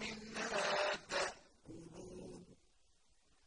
مِنْهَا